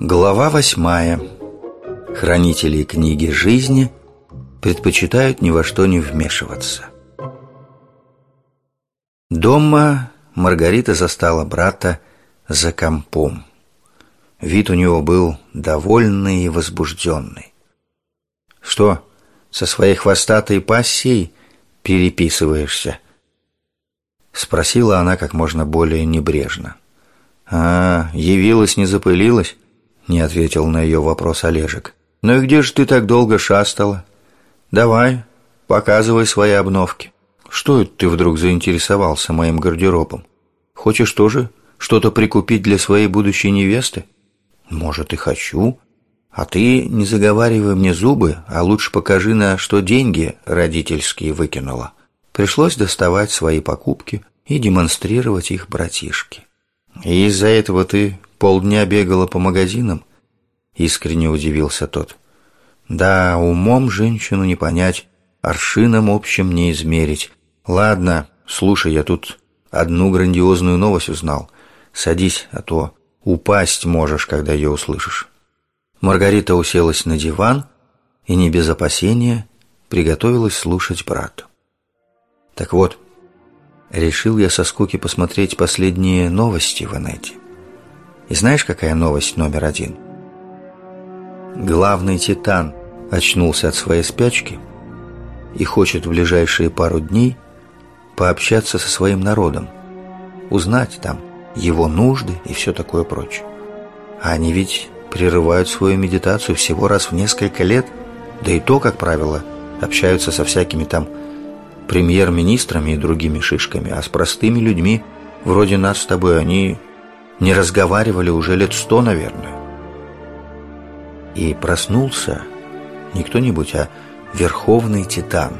Глава восьмая. Хранители книги жизни предпочитают ни во что не вмешиваться. Дома Маргарита застала брата за компом. Вид у него был довольный и возбужденный. «Что, со своей хвостатой пассией переписываешься?» Спросила она как можно более небрежно. «А, явилась, не запылилась?» Не ответил на ее вопрос Олежек. «Ну и где же ты так долго шастала? Давай, показывай свои обновки. Что это ты вдруг заинтересовался моим гардеробом? Хочешь тоже что-то прикупить для своей будущей невесты?» «Может, и хочу. А ты не заговаривай мне зубы, а лучше покажи, на что деньги родительские выкинула». Пришлось доставать свои покупки и демонстрировать их братишке. «И из-за этого ты полдня бегала по магазинам?» Искренне удивился тот. «Да, умом женщину не понять, аршином общим не измерить. Ладно, слушай, я тут одну грандиозную новость узнал. Садись, а то упасть можешь, когда ее услышишь». Маргарита уселась на диван и не без опасения приготовилась слушать брата. Так вот, решил я со скуки посмотреть последние новости в инете. И знаешь, какая новость номер один? Главный титан очнулся от своей спячки и хочет в ближайшие пару дней пообщаться со своим народом, узнать там его нужды и все такое прочее. А они ведь прерывают свою медитацию всего раз в несколько лет, да и то, как правило, общаются со всякими там премьер-министрами и другими шишками, а с простыми людьми, вроде нас с тобой, они не разговаривали уже лет сто, наверное. И проснулся не кто-нибудь, а Верховный Титан,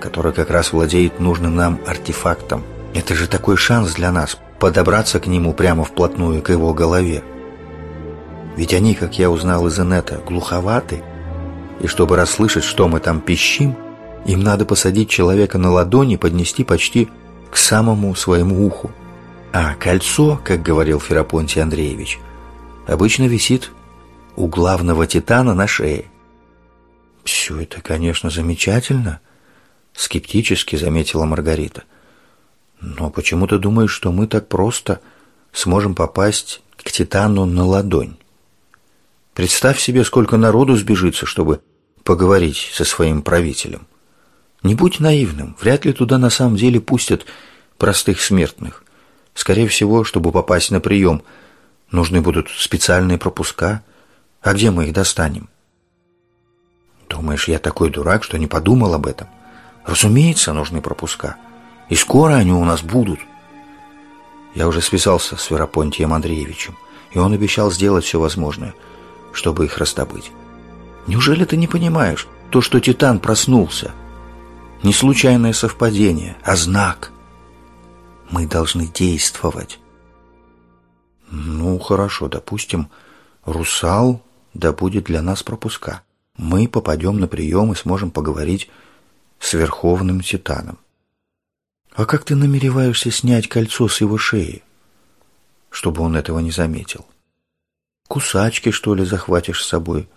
который как раз владеет нужным нам артефактом. Это же такой шанс для нас подобраться к нему прямо вплотную к его голове. Ведь они, как я узнал из инета, глуховаты, и чтобы расслышать, что мы там пищим – им надо посадить человека на ладони и поднести почти к самому своему уху. А кольцо, как говорил Ферапонтий Андреевич, обычно висит у главного титана на шее. «Все это, конечно, замечательно», — скептически заметила Маргарита. «Но почему ты думаешь, что мы так просто сможем попасть к титану на ладонь? Представь себе, сколько народу сбежится, чтобы поговорить со своим правителем». Не будь наивным, вряд ли туда на самом деле пустят простых смертных. Скорее всего, чтобы попасть на прием, нужны будут специальные пропуска. А где мы их достанем? Думаешь, я такой дурак, что не подумал об этом? Разумеется, нужны пропуска. И скоро они у нас будут. Я уже связался с Веропонтием Андреевичем, и он обещал сделать все возможное, чтобы их раздобыть. Неужели ты не понимаешь, то, что Титан проснулся – не случайное совпадение, а знак. Мы должны действовать. Ну, хорошо, допустим, русал да будет для нас пропуска. Мы попадем на прием и сможем поговорить с Верховным Титаном. А как ты намереваешься снять кольцо с его шеи, чтобы он этого не заметил? Кусачки, что ли, захватишь с собой,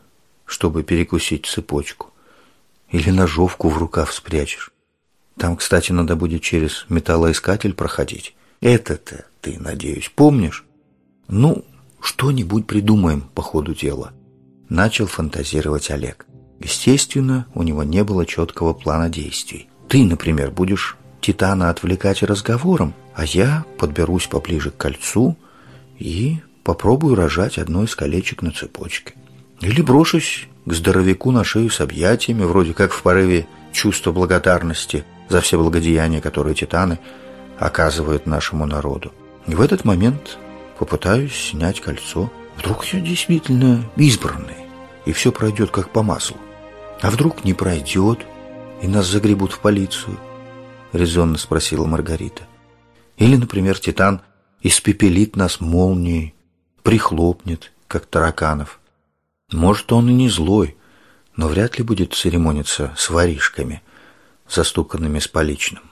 чтобы перекусить цепочку? Или ножовку в рукав спрячешь. Там, кстати, надо будет через металлоискатель проходить. Это-то ты, надеюсь, помнишь? Ну, что-нибудь придумаем по ходу дела. Начал фантазировать Олег. Естественно, у него не было четкого плана действий. Ты, например, будешь Титана отвлекать разговором, а я подберусь поближе к кольцу и попробую рожать одно из колечек на цепочке. Или брошусь к здоровяку на шею с объятиями, вроде как в порыве чувства благодарности за все благодеяния, которые титаны оказывают нашему народу. И в этот момент попытаюсь снять кольцо. Вдруг я действительно избранный, и все пройдет как по маслу. А вдруг не пройдет, и нас загребут в полицию? Резонно спросила Маргарита. Или, например, Титан испепелит нас молнией, прихлопнет, как тараканов. Может, он и не злой, но вряд ли будет церемониться с воришками, застуканными с поличным.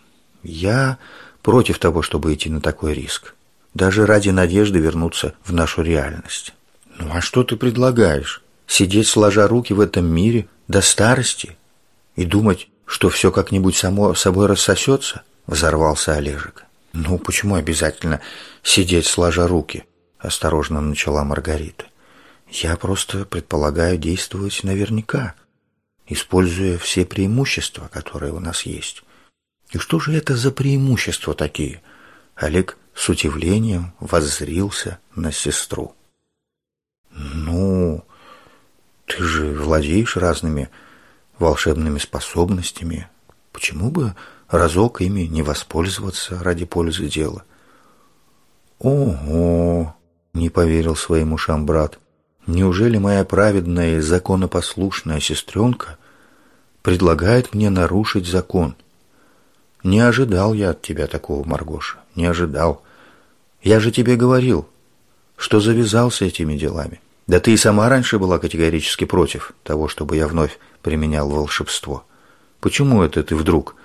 Я против того, чтобы идти на такой риск. даже ради надежды вернуться в нашу реальность. Ну а что ты предлагаешь? Сидеть сложа руки в этом мире до старости и думать, что все как-нибудь само собой рассосется? Взорвался Олежек. Ну, почему обязательно сидеть сложа руки? Осторожно начала Маргарита. Я просто предполагаю действовать наверняка, используя все преимущества, которые у нас есть. И что же это за преимущества такие? Олег с удивлением воззрился на сестру. «Ну, ты же владеешь разными волшебными способностями. Почему бы разок ими не воспользоваться ради пользы дела?» «Ого!» — не поверил своим ушам брат. «Неужели моя праведная и законопослушная сестренка предлагает мне нарушить закон?» «Не ожидал я от тебя такого, Маргоша, не ожидал. Я же тебе говорил, что завязался этими делами. Да ты и сама раньше была категорически против того, чтобы я вновь применял волшебство. Почему это ты вдруг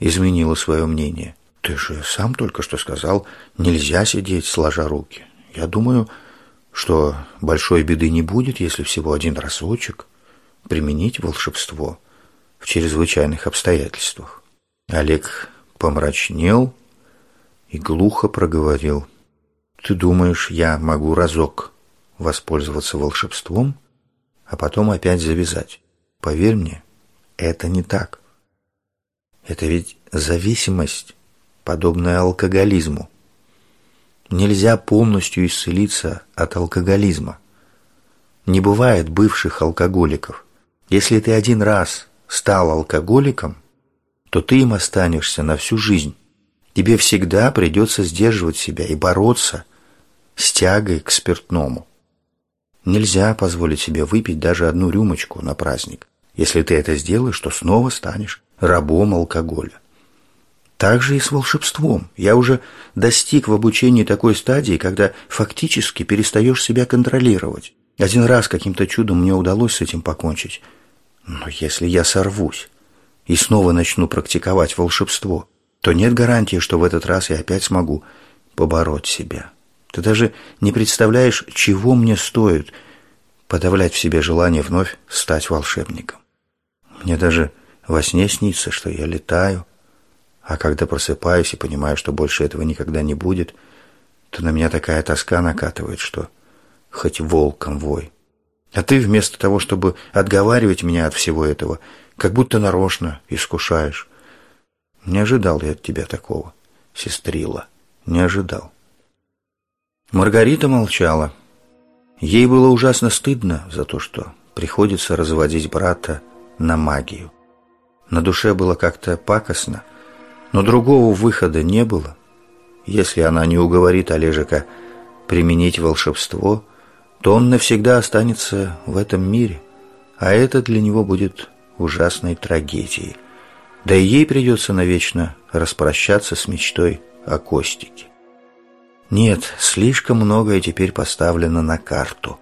изменила свое мнение? Ты же сам только что сказал, нельзя сидеть сложа руки. Я думаю, что большой беды не будет, если всего один разочек применить волшебство в чрезвычайных обстоятельствах. Олег помрачнел и глухо проговорил – ты думаешь, я могу разок воспользоваться волшебством, а потом опять завязать? Поверь мне, это не так. Это ведь зависимость, подобная алкоголизму. Нельзя полностью исцелиться от алкоголизма. Не бывает бывших алкоголиков. Если ты один раз стал алкоголиком, то ты им останешься на всю жизнь. Тебе всегда придется сдерживать себя и бороться с тягой к спиртному. Нельзя позволить себе выпить даже одну рюмочку на праздник. Если ты это сделаешь, то снова станешь рабом алкоголя. Так же и с волшебством. Я уже достиг в обучении такой стадии, когда фактически перестаешь себя контролировать. Один раз каким-то чудом мне удалось с этим покончить. Но если я сорвусь и снова начну практиковать волшебство, то нет гарантии, что в этот раз я опять смогу побороть себя. Ты даже не представляешь, чего мне стоит подавлять в себе желание вновь стать волшебником. Мне даже во сне снится, что я летаю, а когда просыпаюсь и понимаю, что больше этого никогда не будет, то на меня такая тоска накатывает, что хоть волком вой. А ты вместо того, чтобы отговаривать меня от всего этого, как будто нарочно искушаешь. Не ожидал я от тебя такого, сестрила, не ожидал. Маргарита молчала. Ей было ужасно стыдно за то, что приходится разводить брата на магию. На душе было как-то пакостно, но другого выхода не было. Если она не уговорит Олежика применить волшебство, то он навсегда останется в этом мире, а это для него будет ужасной трагедией. Да и ей придется навечно распрощаться с мечтой о Костике. Нет, слишком многое теперь поставлено на карту.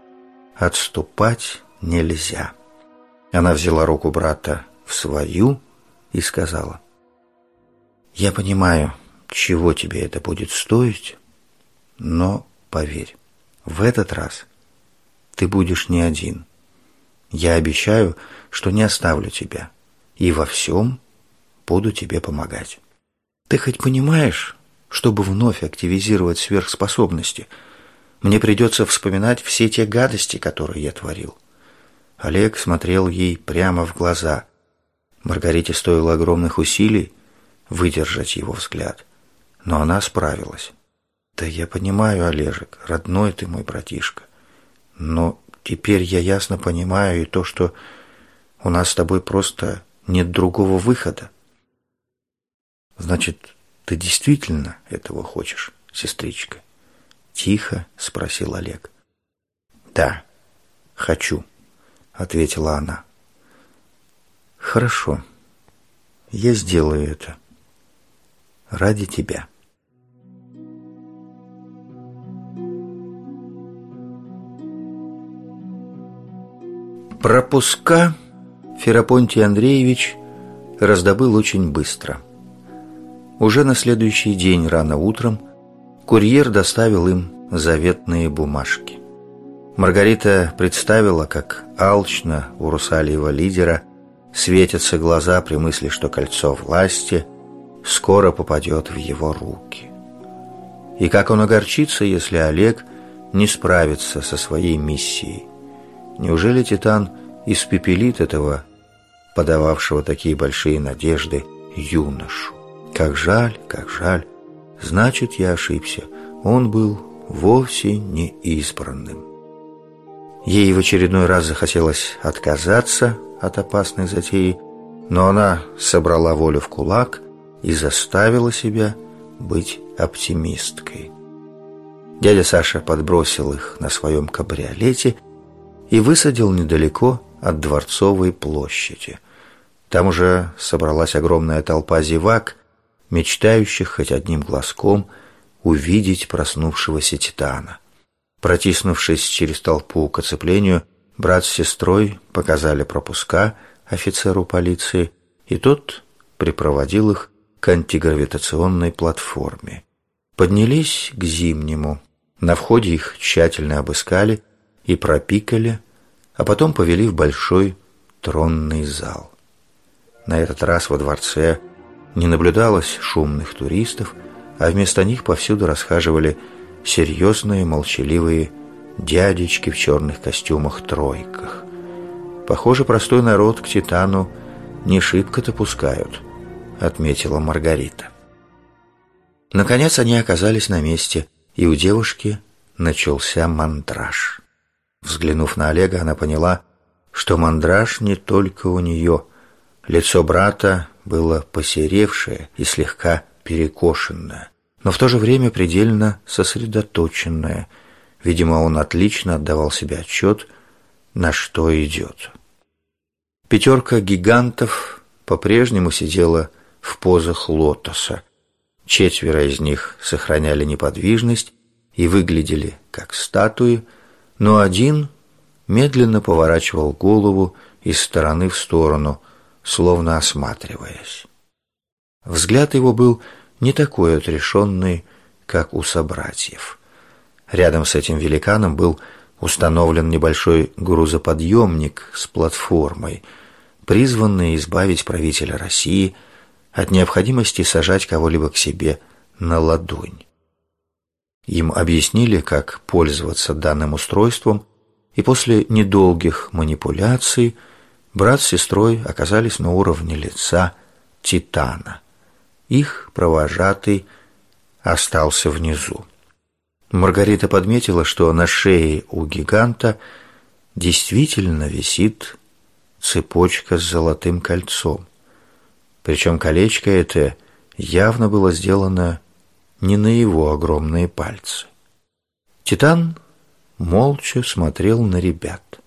Отступать нельзя. Она взяла руку брата в свою и сказала, «Я понимаю, чего тебе это будет стоить, но поверь, в этот раз ты будешь не один. Я обещаю, что не оставлю тебя и во всем буду тебе помогать. Ты хоть понимаешь, чтобы вновь активизировать сверхспособности. Мне придется вспоминать все те гадости, которые я творил. Олег смотрел ей прямо в глаза. Маргарите стоило огромных усилий выдержать его взгляд. Но она справилась. «Да я понимаю, Олежек, родной ты мой братишка. Но теперь я ясно понимаю и то, что у нас с тобой просто нет другого выхода. Значит, ты действительно этого хочешь, сестричка? Тихо спросил Олег. Да, хочу, ответила она. Хорошо, я сделаю это. Ради тебя. Пропуска Ферапонтий Андреевич раздобыл очень быстро – уже на следующий день рано утром курьер доставил им заветные бумажки. Маргарита представила, как алчно у русалиева лидера светятся глаза при мысли, что кольцо власти скоро попадет в его руки. И как он огорчится, если Олег не справится со своей миссией. Неужели Титан испепелит этого, подававшего такие большие надежды, юношу? Как жаль, как жаль. Значит, я ошибся. Он был вовсе не избранным. Ей в очередной раз захотелось отказаться от опасной затеи, но она собрала волю в кулак и заставила себя быть оптимисткой. Дядя Саша подбросил их на своем кабриолете и высадил недалеко от Дворцовой площади. Там уже собралась огромная толпа зевак, мечтающих хоть одним глазком увидеть проснувшегося Титана. Протиснувшись через толпу к оцеплению, брат с сестрой показали пропуска офицеру полиции, и тот припроводил их к антигравитационной платформе. Поднялись к Зимнему. На входе их тщательно обыскали и пропикали, а потом повели в большой тронный зал. На этот раз во дворце не наблюдалось шумных туристов, а вместо них повсюду расхаживали серьезные, молчаливые дядечки в черных костюмах-тройках. Похоже, простой народ к Титану не шибко-то пускают, отметила Маргарита. Наконец они оказались на месте, и у девушки начался мандраж. Взглянув на Олега, она поняла, что мандраж не только у нее. Лицо брата было посеревшее и слегка перекошенное но в то же время предельно сосредоточенная. Видимо, он отлично отдавал себе отчет, на что идет. Пятерка гигантов по-прежнему сидела в позах лотоса. Четверо из них сохраняли неподвижность и выглядели как статуи, но один медленно поворачивал голову из стороны в сторону, словно осматриваясь. Взгляд его был не такой отрешенный, как у собратьев. Рядом с этим великаном был установлен небольшой грузоподъемник с платформой, призванный избавить правителя России от необходимости сажать кого-либо к себе на ладонь. Им объяснили, как пользоваться данным устройством, и после недолгих манипуляций брат с сестрой оказались на уровне лица Титана. Их провожатый остался внизу. Маргарита подметила, что на шее у гиганта действительно висит цепочка с золотым кольцом. Причем колечко это явно было сделано не на его огромные пальцы. Титан молча смотрел на ребят.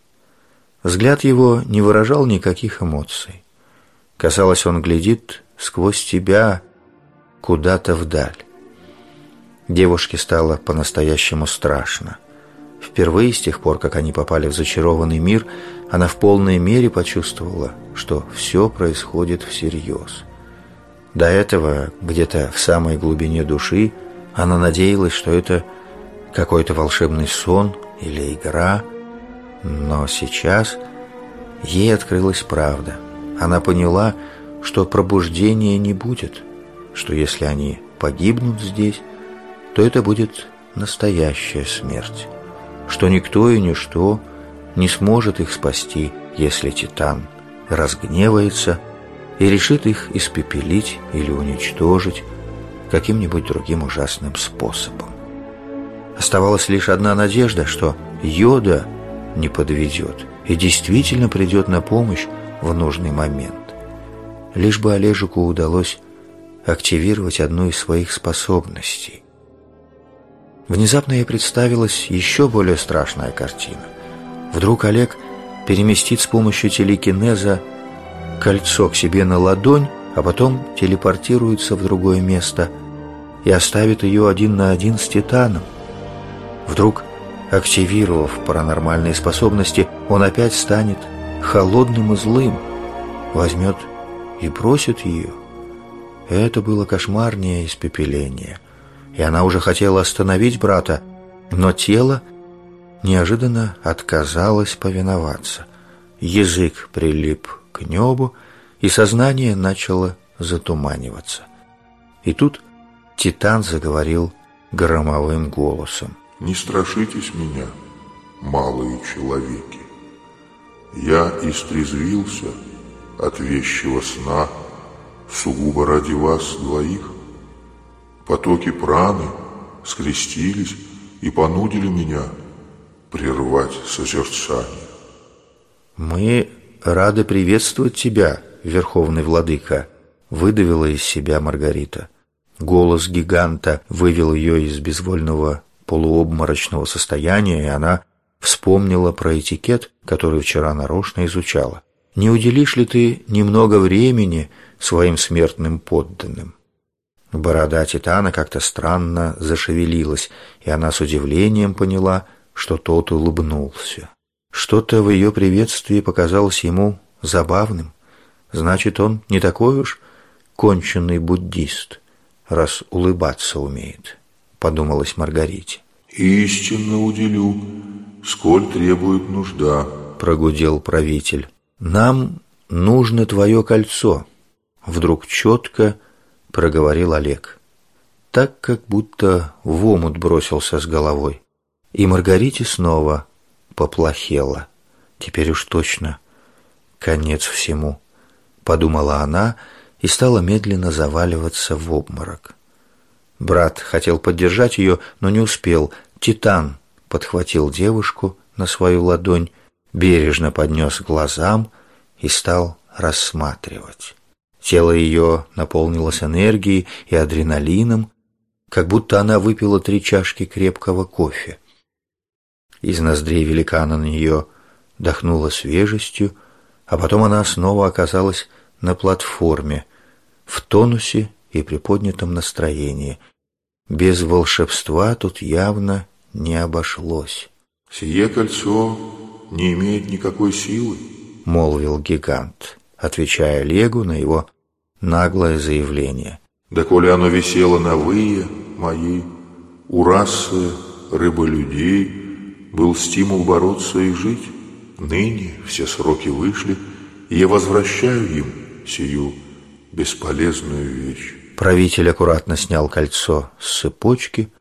Взгляд его не выражал никаких эмоций. Казалось, он глядит сквозь тебя куда-то вдаль. Девушке стало по-настоящему страшно. Впервые с тех пор, как они попали в зачарованный мир, она в полной мере почувствовала, что все происходит всерьез. До этого, где-то в самой глубине души, она надеялась, что это какой-то волшебный сон или игра, но сейчас ей открылась правда. Она поняла, что пробуждения не будет – что если они погибнут здесь, то это будет настоящая смерть, что никто и ничто не сможет их спасти, если Титан разгневается и решит их испепелить или уничтожить каким-нибудь другим ужасным способом. Оставалась лишь одна надежда, что Йода не подведет и действительно придет на помощь в нужный момент. Лишь бы Олежику удалось активировать одну из своих способностей. Внезапно ей представилась еще более страшная картина. Вдруг Олег переместит с помощью телекинеза кольцо к себе на ладонь, а потом телепортируется в другое место и оставит ее один на один с Титаном. Вдруг, активировав паранормальные способности, он опять станет холодным и злым, возьмет и бросит ее – это было кошмарнее испепеление. И она уже хотела остановить брата, но тело неожиданно отказалось повиноваться. Язык прилип к небу, и сознание начало затуманиваться. И тут Титан заговорил громовым голосом. «Не страшитесь меня, малые человеки. Я истрезвился от вещего сна сугубо ради вас двоих. Потоки праны скрестились и понудили меня прервать созерцание. «Мы рады приветствовать тебя, Верховный Владыка», — выдавила из себя Маргарита. Голос гиганта вывел ее из безвольного полуобморочного состояния, и она вспомнила про этикет, который вчера нарочно изучала. «Не уделишь ли ты немного времени своим смертным подданным?» Борода Титана как-то странно зашевелилась, и она с удивлением поняла, что тот улыбнулся. Что-то в ее приветствии показалось ему забавным. Значит, он не такой уж конченый буддист, раз улыбаться умеет, подумалась Маргарите. «Истинно уделю, сколь требует нужда», — прогудел правитель. «Нам нужно твое кольцо», — вдруг четко проговорил Олег. Так, как будто в омут бросился с головой. И Маргарите снова поплохело. Теперь уж точно конец всему, подумала она и стала медленно заваливаться в обморок. Брат хотел поддержать ее, но не успел. Титан подхватил девушку на свою ладонь, бережно поднес к глазам и стал рассматривать. Тело ее наполнилось энергией и адреналином, как будто она выпила три чашки крепкого кофе. Из ноздрей великана на нее дохнуло свежестью, а потом она снова оказалась на платформе, в тонусе и приподнятом настроении. Без волшебства тут явно не обошлось. «Сие кольцо не имеет никакой силы», — молвил гигант, отвечая Легу на его наглое заявление. «Да коли оно висело на вые мои, у расы рыболюдей, был стимул бороться и жить. Ныне все сроки вышли, и я возвращаю им сию бесполезную вещь. Правитель аккуратно снял кольцо с цепочки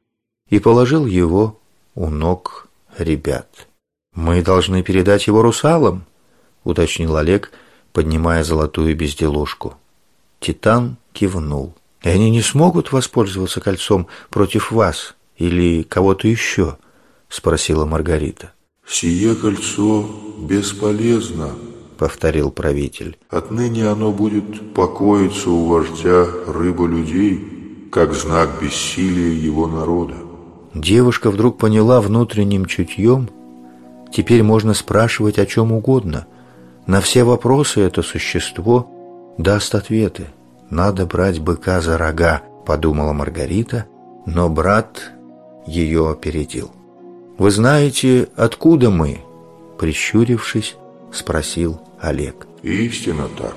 и положил его у ног ребят. «Мы должны передать его русалам», — уточнил Олег, поднимая золотую безделушку. Титан кивнул. «И они не смогут воспользоваться кольцом против вас или кого-то еще?» — спросила Маргарита. «Сие кольцо бесполезно», — повторил правитель. «Отныне оно будет покоиться у вождя рыба-людей, как знак бессилия его народа». Девушка вдруг поняла внутренним чутьем, теперь можно спрашивать о чем угодно. На все вопросы это существо даст ответы. «Надо брать быка за рога», — подумала Маргарита, но брат ее опередил. «Вы знаете, откуда мы?» Прищурившись, спросил Олег. «Истинно так.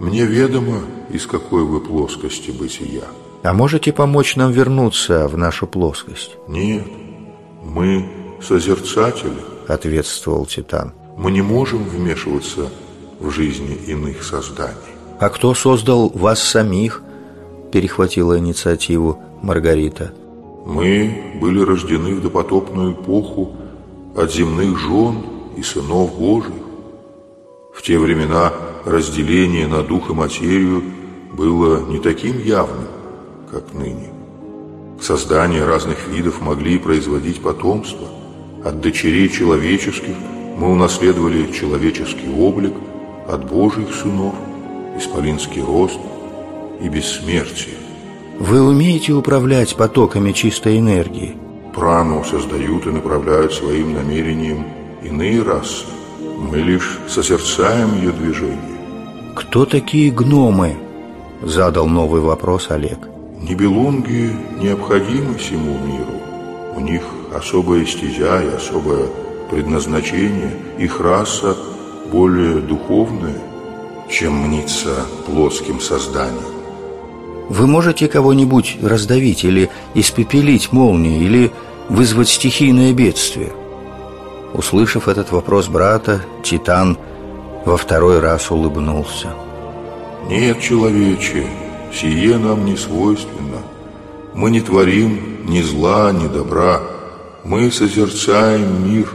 Мне ведомо, из какой вы плоскости бытия». «А можете помочь нам вернуться в нашу плоскость?» «Нет, мы созерцатели», — ответствовал Титан. «Мы не можем вмешиваться в жизни иных созданий». «А кто создал вас самих?» — перехватила инициативу Маргарита. Мы были рождены в допотопную эпоху от земных жен и сынов Божьих. В те времена разделение на дух и материю было не таким явным, как ныне. Создания разных видов могли производить потомство. От дочерей человеческих мы унаследовали человеческий облик, от Божьих сынов – исполинский рост и бессмертие. Вы умеете управлять потоками чистой энергии? Прану создают и направляют своим намерением иные расы. Мы лишь созерцаем ее движение. Кто такие гномы? Задал новый вопрос Олег. Нибелунги необходимы всему миру. У них особая стезя и особое предназначение. Их раса более духовная, чем мнится плоским созданием. Вы можете кого-нибудь раздавить или испепелить молнией, или вызвать стихийное бедствие? Услышав этот вопрос брата, Титан во второй раз улыбнулся. Нет, человече, сие нам не свойственно. Мы не творим ни зла, ни добра. Мы созерцаем мир,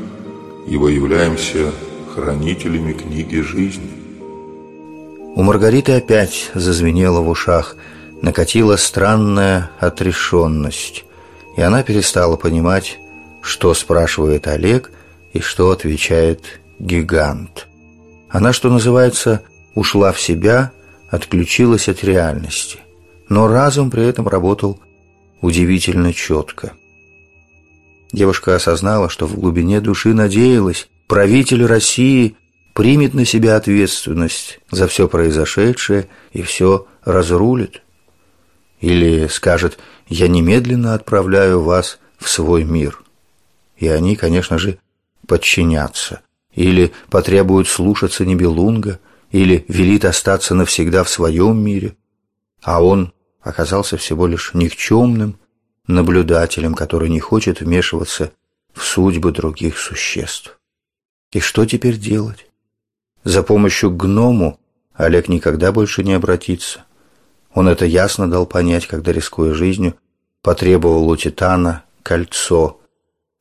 ибо являемся хранителями книги жизни. У Маргариты опять зазвенело в ушах, накатила странная отрешенность, и она перестала понимать, что спрашивает Олег и что отвечает гигант. Она, что называется, ушла в себя, отключилась от реальности, но разум при этом работал удивительно четко. Девушка осознала, что в глубине души надеялась, правитель России примет на себя ответственность за все произошедшее и все разрулит. Или скажет «я немедленно отправляю вас в свой мир». И они, конечно же, подчинятся. Или потребуют слушаться Нибелунга, или велит остаться навсегда в своем мире. А он оказался всего лишь никчемным, наблюдателем, который не хочет вмешиваться в судьбы других существ. И что теперь делать? За помощью к гному Олег никогда больше не обратится. Он это ясно дал понять, когда, рискуя жизнью, потребовал у Титана кольцо,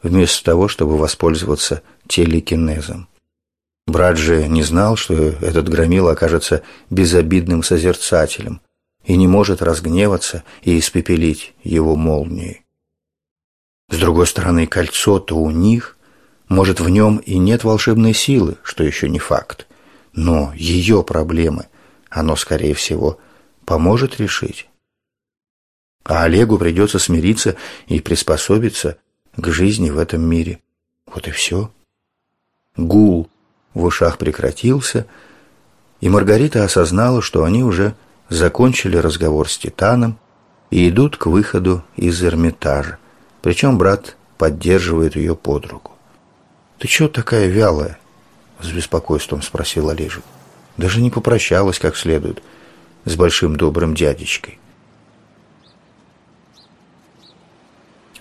вместо того, чтобы воспользоваться телекинезом. Брат же не знал, что этот громил окажется безобидным созерцателем, и не может разгневаться и испепелить его молнией. С другой стороны, кольцо-то у них, может, в нем и нет волшебной силы, что еще не факт, но ее проблемы оно, скорее всего, поможет решить. А Олегу придется смириться и приспособиться к жизни в этом мире. Вот и все. Гул в ушах прекратился, и Маргарита осознала, что они уже закончили разговор с Титаном и идут к выходу из Эрмитажа. Причем брат поддерживает ее под руку. «Ты чего такая вялая?» — с беспокойством спросил Олежек. «Даже не попрощалась как следует с большим добрым дядечкой».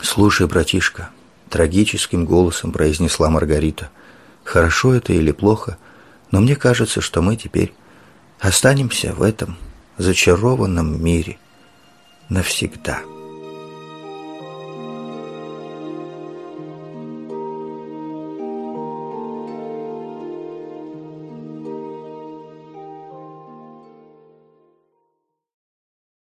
«Слушай, братишка», — трагическим голосом произнесла Маргарита, «хорошо это или плохо, но мне кажется, что мы теперь останемся в этом зачарованном мире навсегда.